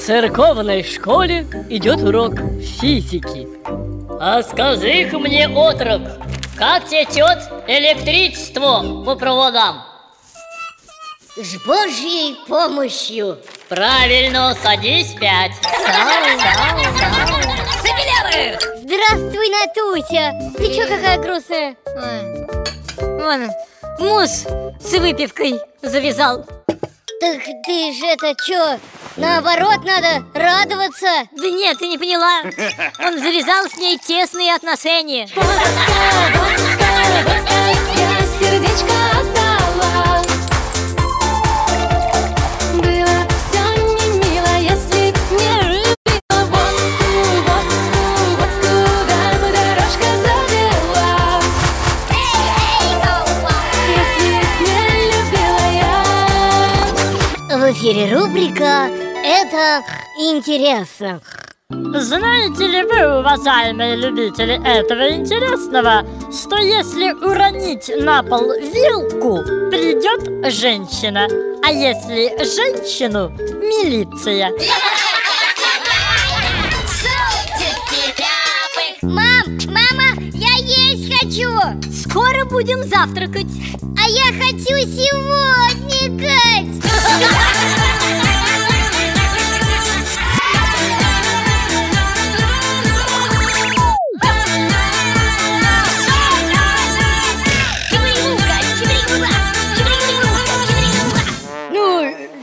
церковной школе идет урок физики А скажи-ка мне, отрок, как течет электричество по проводам? С Божьей помощью Правильно, садись пять Забелявых! Здравствуй, Натуся! Ты чё какая грустная? Вон, мусс с выпивкой завязал Так ты же это чё? Наоборот, надо радоваться. Да нет, ты не поняла. Он завязал с ней тесные отношения. Я сердечко В эфире рубрика «Это интересно» Знаете ли вы, уважаемые любители этого интересного, что если уронить на пол вилку, придет женщина, а если женщину – милиция? Мам, мама, я есть хочу! Скоро будем завтракать А я хочу сегодня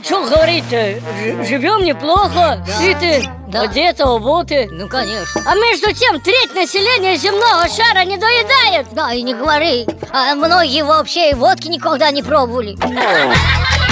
что говорить-то, Ж- живем неплохо, сыты, Да. одеты, обуты. Ну, конечно. А между тем треть населения земного шара не доедает. Да, и не говори. А Многие вообще и водки никогда не пробовали